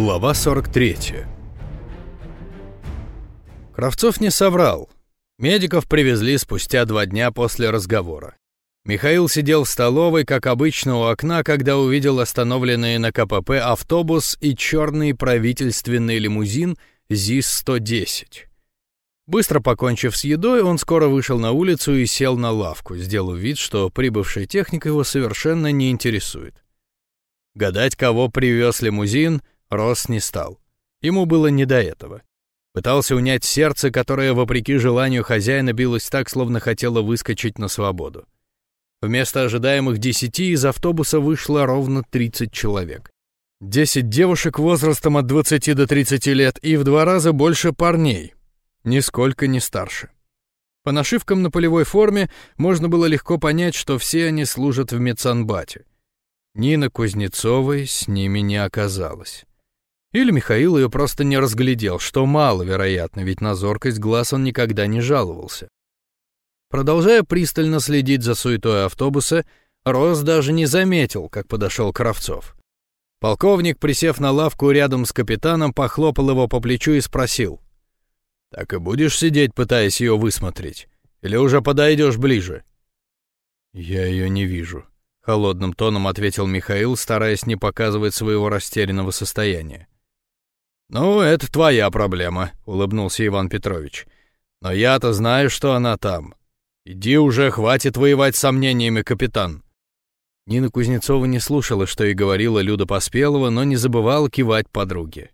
Глава 43 Кравцов не соврал. Медиков привезли спустя два дня после разговора. Михаил сидел в столовой, как обычно, у окна, когда увидел остановленные на КПП автобус и черный правительственный лимузин ЗИС-110. Быстро покончив с едой, он скоро вышел на улицу и сел на лавку, сделав вид, что прибывшая техника его совершенно не интересует. Гадать, кого привез лимузин, Рос не стал. Ему было не до этого. Пытался унять сердце, которое, вопреки желанию хозяина, билось так, словно хотело выскочить на свободу. Вместо ожидаемых десяти из автобуса вышло ровно 30 человек. Десять девушек возрастом от 20 до 30 лет и в два раза больше парней, нисколько не старше. По нашивкам на полевой форме можно было легко понять, что все они служат в медсанбате. Нина Кузнецовой с ними не оказалась. Или Михаил ее просто не разглядел, что маловероятно, ведь на зоркость глаз он никогда не жаловался. Продолжая пристально следить за суетой автобуса, Рос даже не заметил, как подошел Кравцов. Полковник, присев на лавку рядом с капитаном, похлопал его по плечу и спросил. «Так и будешь сидеть, пытаясь ее высмотреть? Или уже подойдешь ближе?» «Я ее не вижу», — холодным тоном ответил Михаил, стараясь не показывать своего растерянного состояния. «Ну, это твоя проблема», — улыбнулся Иван Петрович. «Но я-то знаю, что она там. Иди уже, хватит воевать с сомнениями, капитан». Нина Кузнецова не слушала, что и говорила Люда Поспелова, но не забывала кивать подруге.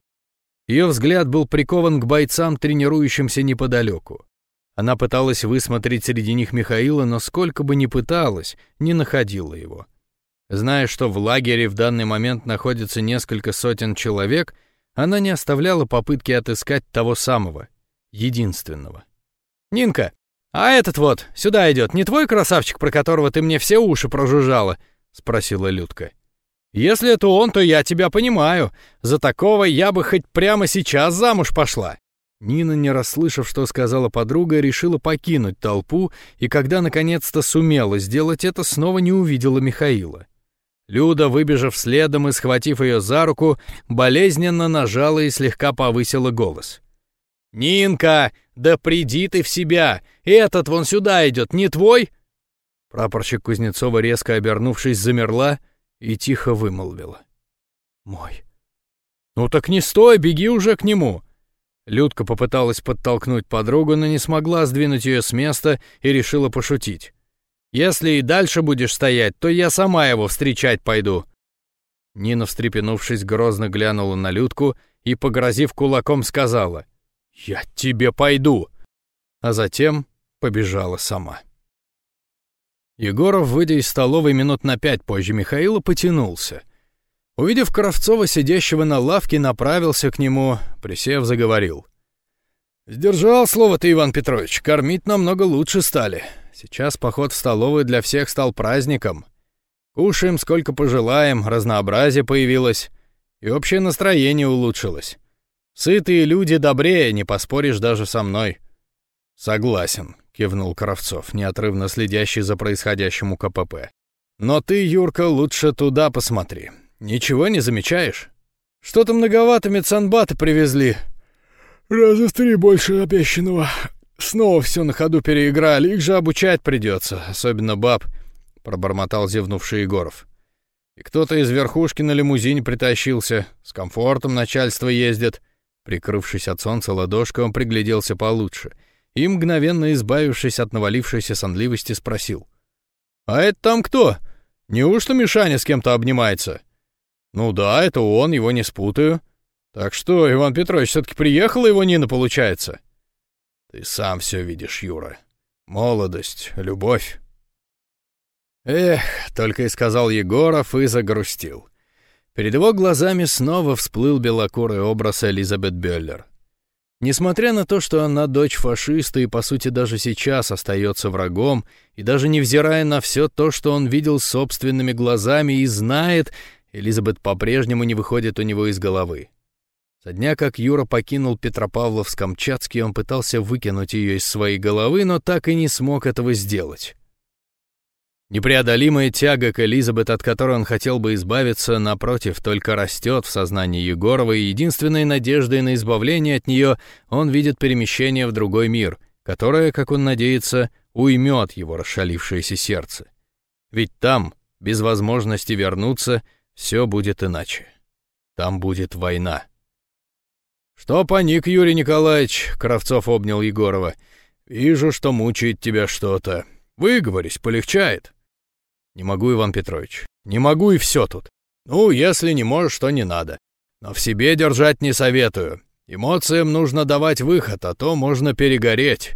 Ее взгляд был прикован к бойцам, тренирующимся неподалеку. Она пыталась высмотреть среди них Михаила, но сколько бы ни пыталась, не находила его. Зная, что в лагере в данный момент находится несколько сотен человек, она не оставляла попытки отыскать того самого, единственного. «Нинка, а этот вот сюда идет, не твой красавчик, про которого ты мне все уши прожужжала?» — спросила Людка. «Если это он, то я тебя понимаю. За такого я бы хоть прямо сейчас замуж пошла». Нина, не расслышав, что сказала подруга, решила покинуть толпу, и когда наконец-то сумела сделать это, снова не увидела Михаила. Люда, выбежав следом и схватив ее за руку, болезненно нажала и слегка повысила голос. «Нинка, да приди ты в себя! Этот вон сюда идет, не твой?» Прапорщик Кузнецова, резко обернувшись, замерла и тихо вымолвила. «Мой». «Ну так не стой, беги уже к нему!» Людка попыталась подтолкнуть подругу, но не смогла сдвинуть ее с места и решила пошутить. Если и дальше будешь стоять, то я сама его встречать пойду». Нина, встрепенувшись, грозно глянула на Людку и, погрозив кулаком, сказала «Я тебе пойду!» А затем побежала сама. Егоров, выйдя из столовой минут на пять позже Михаила, потянулся. Увидев Кравцова, сидящего на лавке, направился к нему, присев, заговорил. «Сдержал слово ты, Иван Петрович, кормить намного лучше стали. Сейчас поход в столовую для всех стал праздником. Кушаем сколько пожелаем, разнообразие появилось, и общее настроение улучшилось. Сытые люди добрее, не поспоришь даже со мной. Согласен, кивнул Кравцов, неотрывно следящий за происходящим у КПП. Но ты, Юрка, лучше туда посмотри. Ничего не замечаешь? Что-то многовато медсанбата привезли. Раза в три больше обещанного, Снова все на ходу переиграли, их же обучать придется, особенно баб, — пробормотал зевнувший Егоров. И кто-то из верхушки на лимузине притащился, с комфортом начальство ездит. Прикрывшись от солнца ладошкой, он пригляделся получше и, мгновенно избавившись от навалившейся сонливости, спросил. «А это там кто? Неужто Мишаня с кем-то обнимается?» «Ну да, это он, его не спутаю. Так что, Иван Петрович, все-таки приехала его Нина, получается?» Ты сам все видишь, Юра. Молодость, любовь. Эх, только и сказал Егоров и загрустил. Перед его глазами снова всплыл белокурый образ Элизабет Бёллер. Несмотря на то, что она дочь фашиста и, по сути, даже сейчас остается врагом, и даже невзирая на все то, что он видел собственными глазами и знает, Элизабет по-прежнему не выходит у него из головы. Со дня, как Юра покинул Петропавловск-Камчатский, он пытался выкинуть ее из своей головы, но так и не смог этого сделать. Непреодолимая тяга к Элизабет, от которой он хотел бы избавиться, напротив, только растет в сознании Егорова, и единственной надеждой на избавление от нее он видит перемещение в другой мир, которое, как он надеется, уймет его расшалившееся сердце. Ведь там, без возможности вернуться, все будет иначе. Там будет война. «Что паник, Юрий Николаевич?» — Кравцов обнял Егорова. «Вижу, что мучает тебя что-то. Выговорись, полегчает». «Не могу, Иван Петрович. Не могу, и все тут. Ну, если не можешь, то не надо. Но в себе держать не советую. Эмоциям нужно давать выход, а то можно перегореть».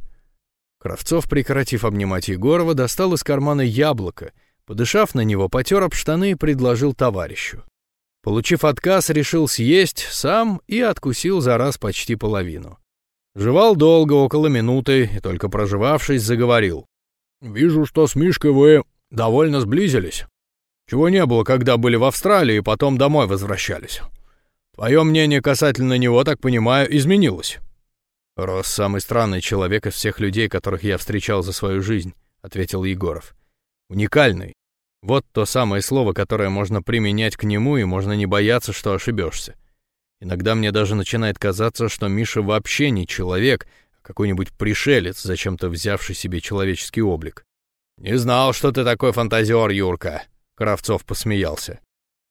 Кравцов, прекратив обнимать Егорова, достал из кармана яблоко, подышав на него, потер об штаны и предложил товарищу. Получив отказ, решил съесть сам и откусил за раз почти половину. Жевал долго, около минуты, и только проживавшись, заговорил. «Вижу, что с Мишкой вы довольно сблизились. Чего не было, когда были в Австралии и потом домой возвращались. Твое мнение касательно него, так понимаю, изменилось». «Рос самый странный человек из всех людей, которых я встречал за свою жизнь», — ответил Егоров. «Уникальный. Вот то самое слово, которое можно применять к нему, и можно не бояться, что ошибешься. Иногда мне даже начинает казаться, что Миша вообще не человек, а какой-нибудь пришелец, зачем-то взявший себе человеческий облик. «Не знал, что ты такой фантазер, Юрка!» — Кравцов посмеялся.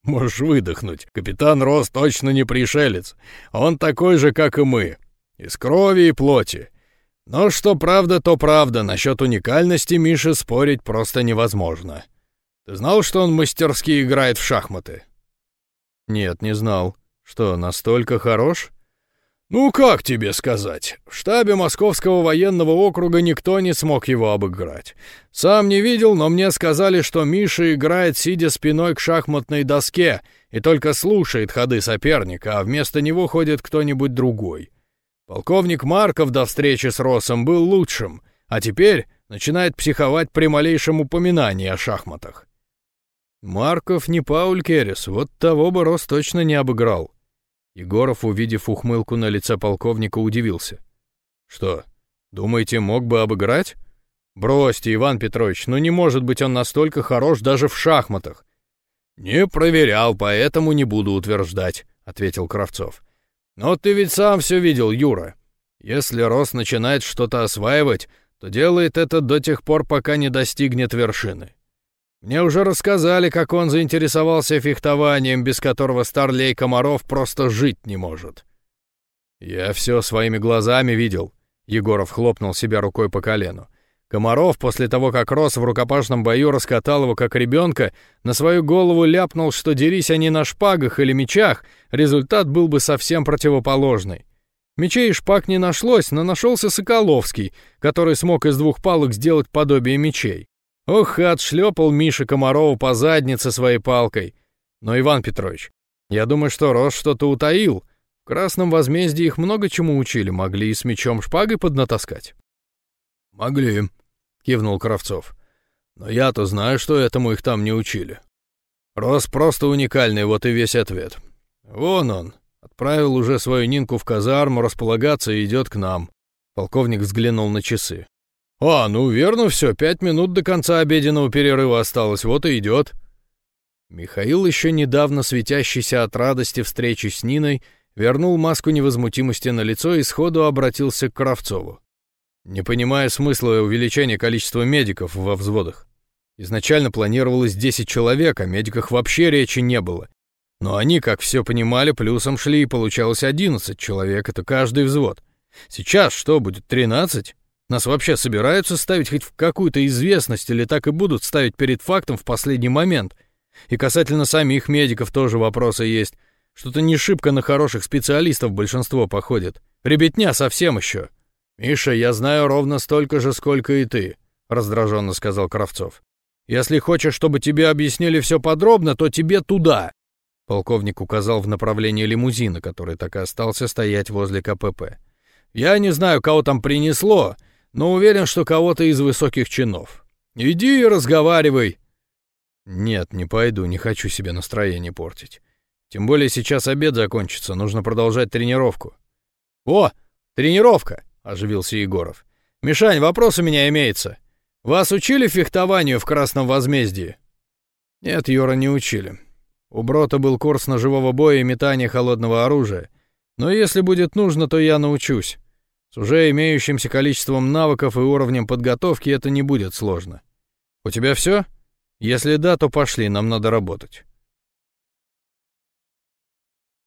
«Можешь выдохнуть. Капитан Рос точно не пришелец. Он такой же, как и мы. Из крови и плоти. Но что правда, то правда. Насчет уникальности Миши спорить просто невозможно. Ты знал, что он мастерски играет в шахматы?» «Нет, не знал. Что, настолько хорош?» «Ну, как тебе сказать? В штабе Московского военного округа никто не смог его обыграть. Сам не видел, но мне сказали, что Миша играет, сидя спиной к шахматной доске, и только слушает ходы соперника, а вместо него ходит кто-нибудь другой. Полковник Марков до встречи с Росом был лучшим, а теперь начинает психовать при малейшем упоминании о шахматах. Марков не Пауль Керес, вот того бы Рос точно не обыграл. Егоров, увидев ухмылку на лице полковника, удивился. Что, думаете, мог бы обыграть? Бросьте, Иван Петрович, ну не может быть он настолько хорош даже в шахматах. Не проверял, поэтому не буду утверждать, ответил Кравцов. Но ты ведь сам все видел, Юра. Если Рос начинает что-то осваивать, то делает это до тех пор, пока не достигнет вершины. Мне уже рассказали, как он заинтересовался фехтованием, без которого старлей Комаров просто жить не может. Я все своими глазами видел. Егоров хлопнул себя рукой по колену. Комаров, после того, как рос в рукопашном бою, раскатал его как ребенка, на свою голову ляпнул, что дерись они на шпагах или мечах, результат был бы совсем противоположный. Мечей и шпаг не нашлось, но нашелся Соколовский, который смог из двух палок сделать подобие мечей. Ох, отшлепал Миша Комарову по заднице своей палкой. Но, Иван Петрович, я думаю, что Рос что-то утаил. В Красном возмездии их много чему учили, могли и с мечом шпагой поднатаскать. «Могли», — кивнул Кравцов. «Но я-то знаю, что этому их там не учили. Рос просто уникальный, вот и весь ответ. Вон он, отправил уже свою Нинку в казарму располагаться и идет к нам». Полковник взглянул на часы. «А, ну верно все, пять минут до конца обеденного перерыва осталось, вот и идет». Михаил, еще недавно светящийся от радости встречи с Ниной, вернул маску невозмутимости на лицо и сходу обратился к Кравцову. Не понимая смысла увеличения количества медиков во взводах. Изначально планировалось 10 человек, о медиках вообще речи не было. Но они, как все понимали, плюсом шли, и получалось 11 человек, это каждый взвод. Сейчас что, будет 13? Нас вообще собираются ставить хоть в какую-то известность или так и будут ставить перед фактом в последний момент? И касательно самих медиков тоже вопросы есть. Что-то не шибко на хороших специалистов большинство походит. Ребятня совсем еще. «Миша, я знаю ровно столько же, сколько и ты», — раздраженно сказал Кравцов. «Если хочешь, чтобы тебе объяснили все подробно, то тебе туда». Полковник указал в направлении лимузина, который так и остался стоять возле КПП. «Я не знаю, кого там принесло, но уверен, что кого-то из высоких чинов. Иди и разговаривай. Нет, не пойду, не хочу себе настроение портить. Тем более сейчас обед закончится, нужно продолжать тренировку. О, тренировка, оживился Егоров. Мишань, вопрос у меня имеется. Вас учили фехтованию в Красном Возмездии? Нет, Юра, не учили. У Брота был курс ножевого боя и метания холодного оружия. Но если будет нужно, то я научусь. С уже имеющимся количеством навыков и уровнем подготовки это не будет сложно. У тебя все? Если да, то пошли, нам надо работать.